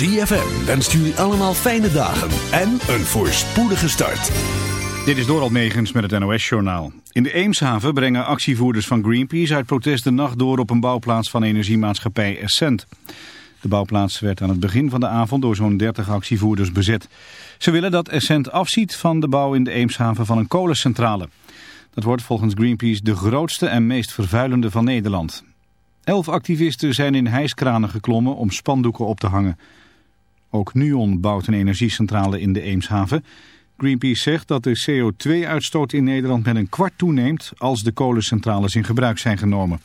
ZFM wenst jullie allemaal fijne dagen en een voorspoedige start. Dit is Doral Megens met het NOS-journaal. In de Eemshaven brengen actievoerders van Greenpeace uit protest de nacht door op een bouwplaats van energiemaatschappij Essent. De bouwplaats werd aan het begin van de avond door zo'n 30 actievoerders bezet. Ze willen dat Essent afziet van de bouw in de Eemshaven van een kolencentrale. Dat wordt volgens Greenpeace de grootste en meest vervuilende van Nederland. Elf activisten zijn in hijskranen geklommen om spandoeken op te hangen. Ook Nuon bouwt een energiecentrale in de Eemshaven. Greenpeace zegt dat de CO2-uitstoot in Nederland met een kwart toeneemt als de kolencentrales in gebruik zijn genomen.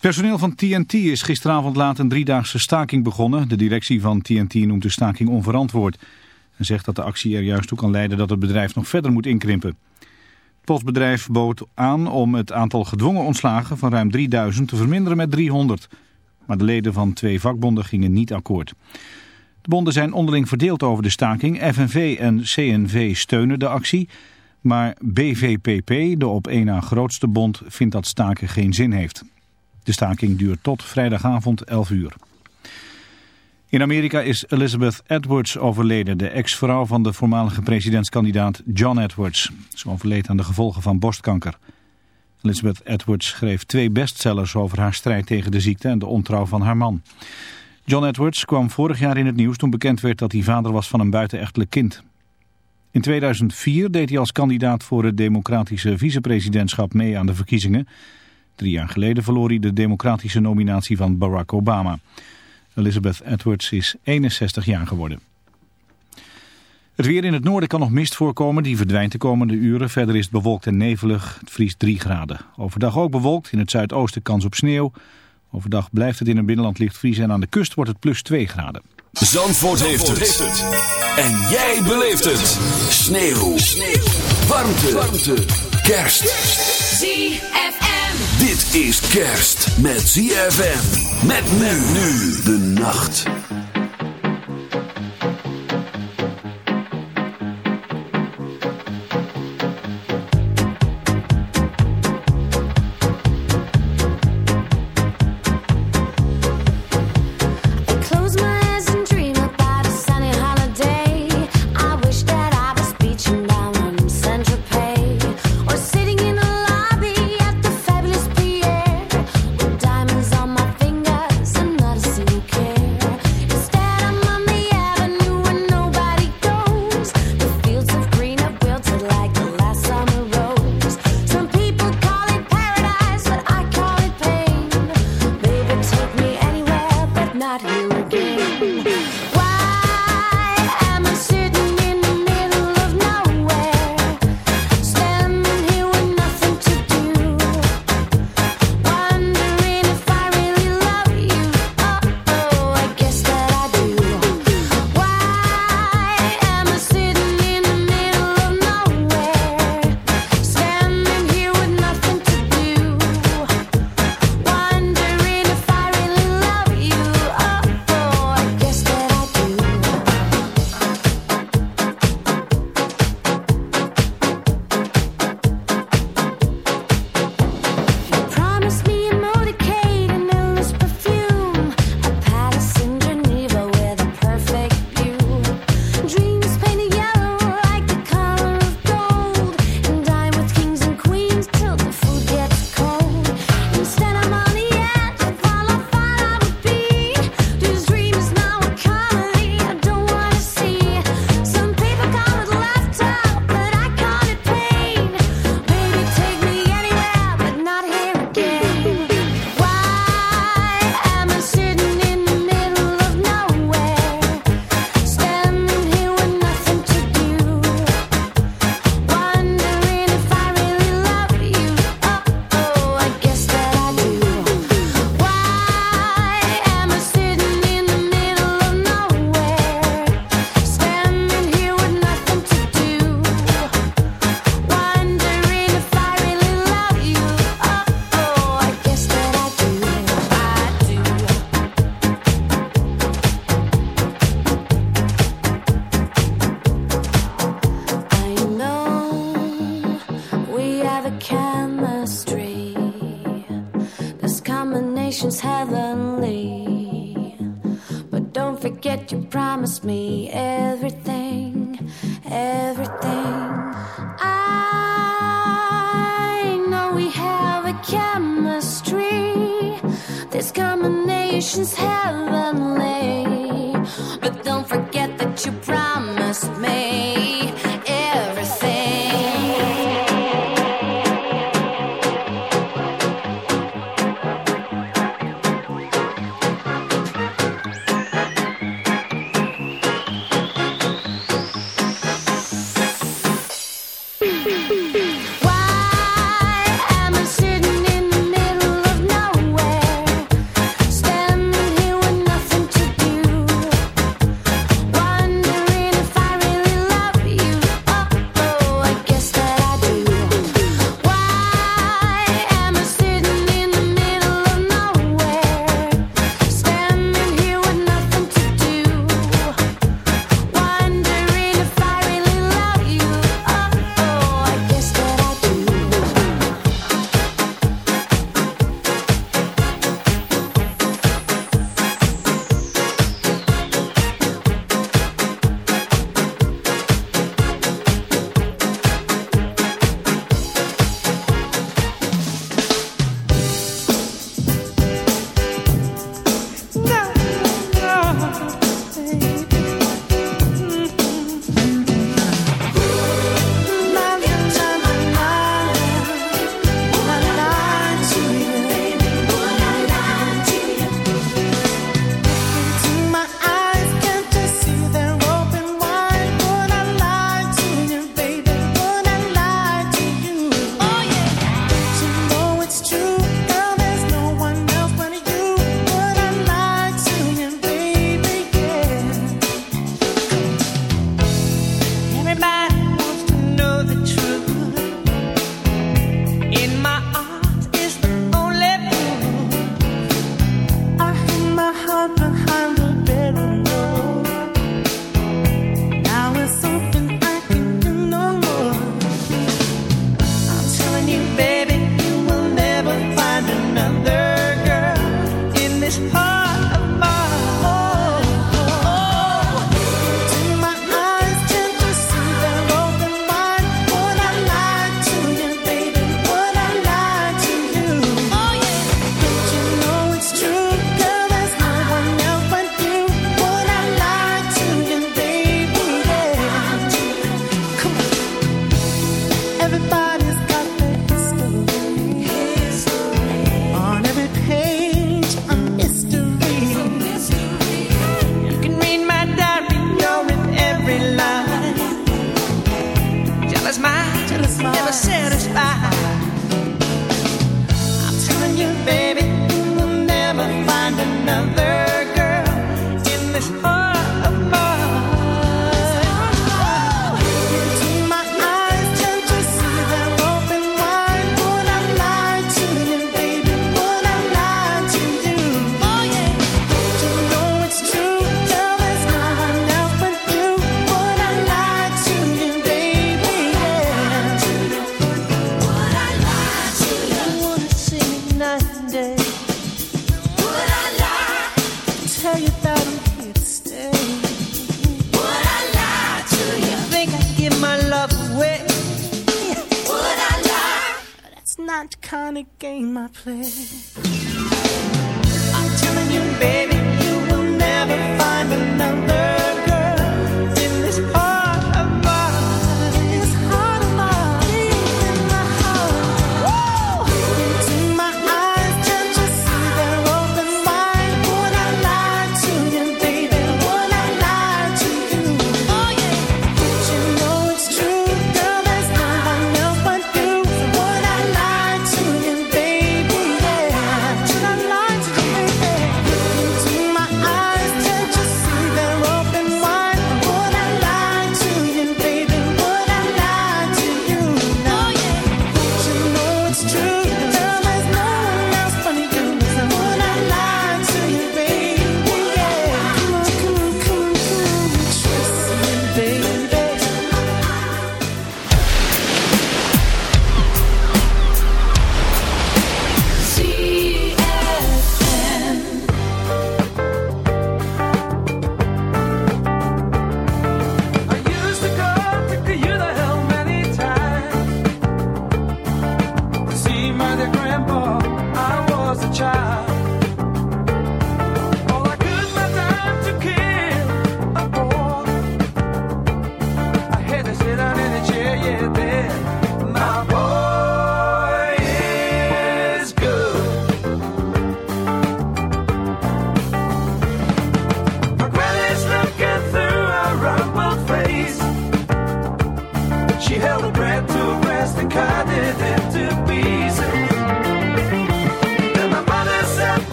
Personeel van TNT is gisteravond laat een driedaagse staking begonnen. De directie van TNT noemt de staking onverantwoord. En zegt dat de actie er juist toe kan leiden dat het bedrijf nog verder moet inkrimpen. Het postbedrijf bood aan om het aantal gedwongen ontslagen van ruim 3000 te verminderen met 300. Maar de leden van twee vakbonden gingen niet akkoord. De bonden zijn onderling verdeeld over de staking. FNV en CNV steunen de actie. Maar BVPP, de op één na grootste bond, vindt dat staken geen zin heeft. De staking duurt tot vrijdagavond 11 uur. In Amerika is Elizabeth Edwards overleden, de ex-vrouw van de voormalige presidentskandidaat John Edwards. Ze overleed aan de gevolgen van borstkanker. Elizabeth Edwards schreef twee bestsellers over haar strijd tegen de ziekte en de ontrouw van haar man. John Edwards kwam vorig jaar in het nieuws toen bekend werd dat hij vader was van een buitenechtelijk kind. In 2004 deed hij als kandidaat voor het democratische vicepresidentschap mee aan de verkiezingen. Drie jaar geleden verloor hij de democratische nominatie van Barack Obama. Elizabeth Edwards is 61 jaar geworden. Het weer in het noorden kan nog mist voorkomen, die verdwijnt de komende uren. Verder is het bewolkt en nevelig, het vriest 3 graden. Overdag ook bewolkt, in het zuidoosten kans op sneeuw. Overdag blijft het in het binnenland licht vriezen en aan de kust wordt het plus 2 graden. Zandvoort, heeft, het. En jij beleeft het. Sneeuw. Sneeuw. Warmte. Warmte. Kerst. ZFM. Dit is kerst met ZFM. Met men nu de nacht. 嗯嗯嗯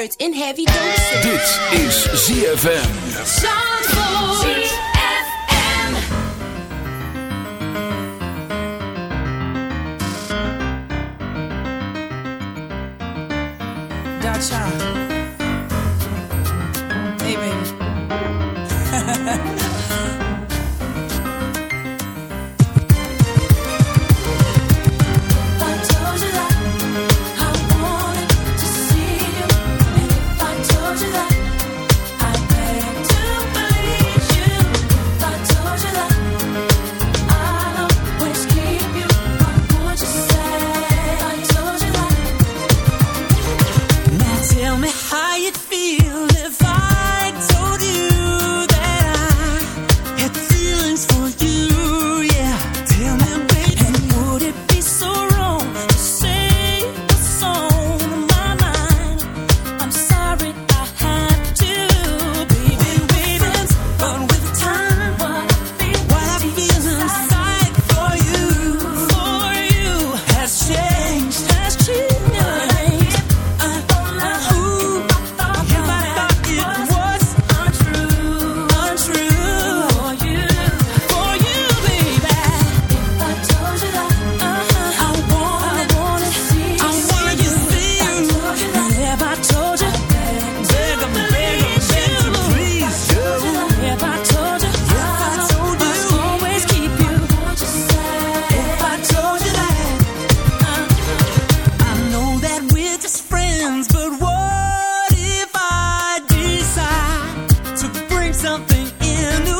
in heavy doses. Dit is ZFM. something in the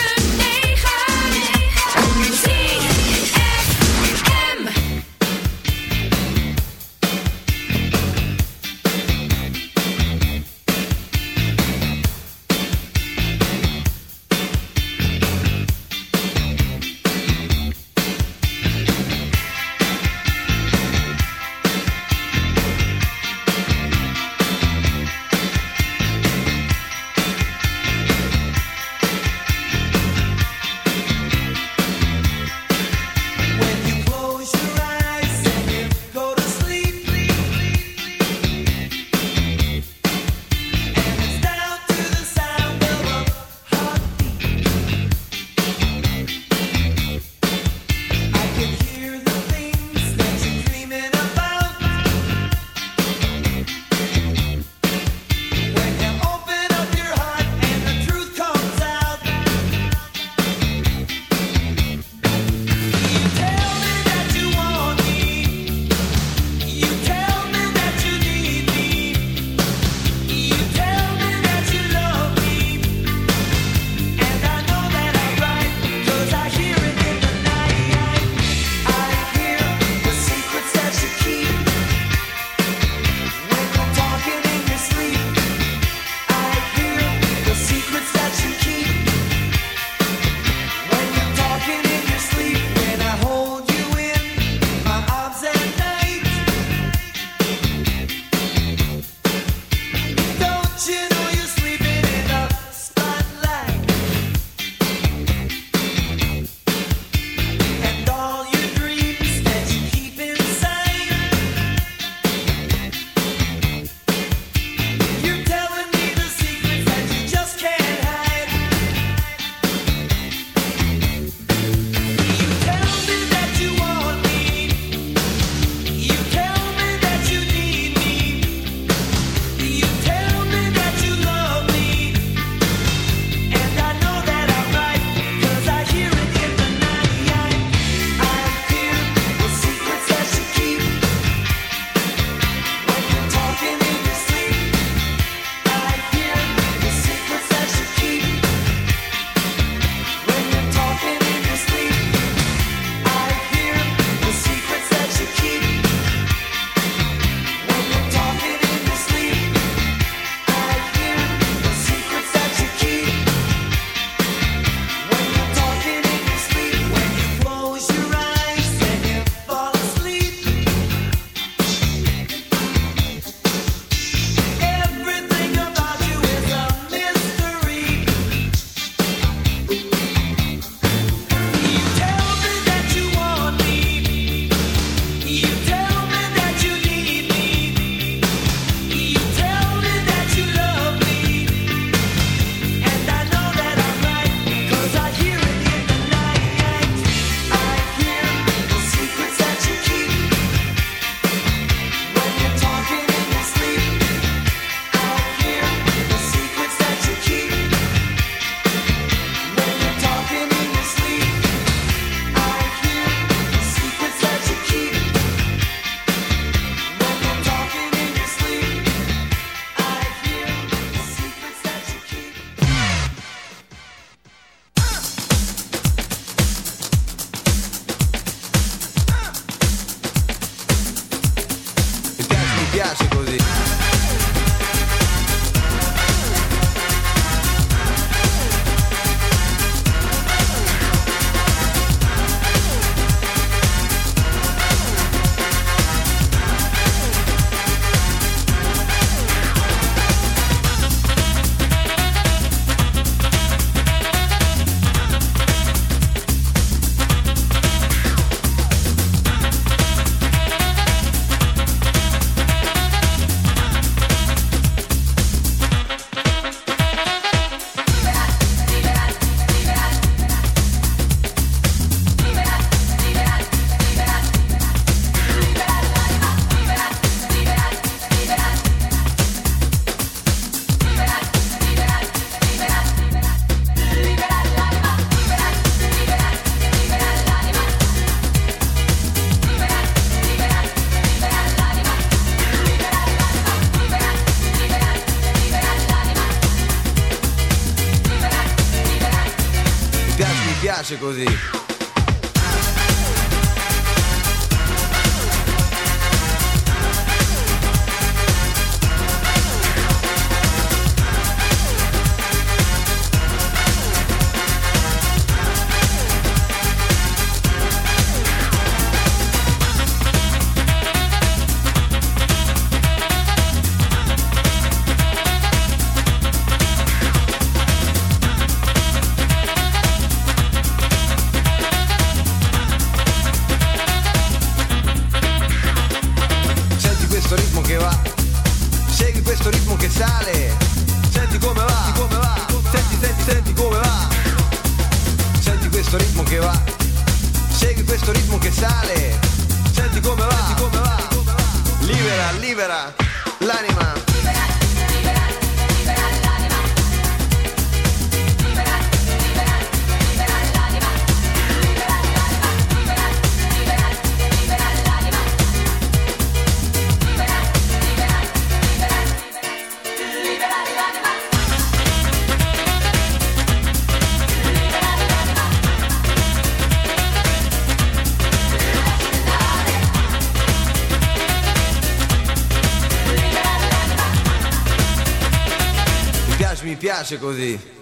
piace così.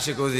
classico di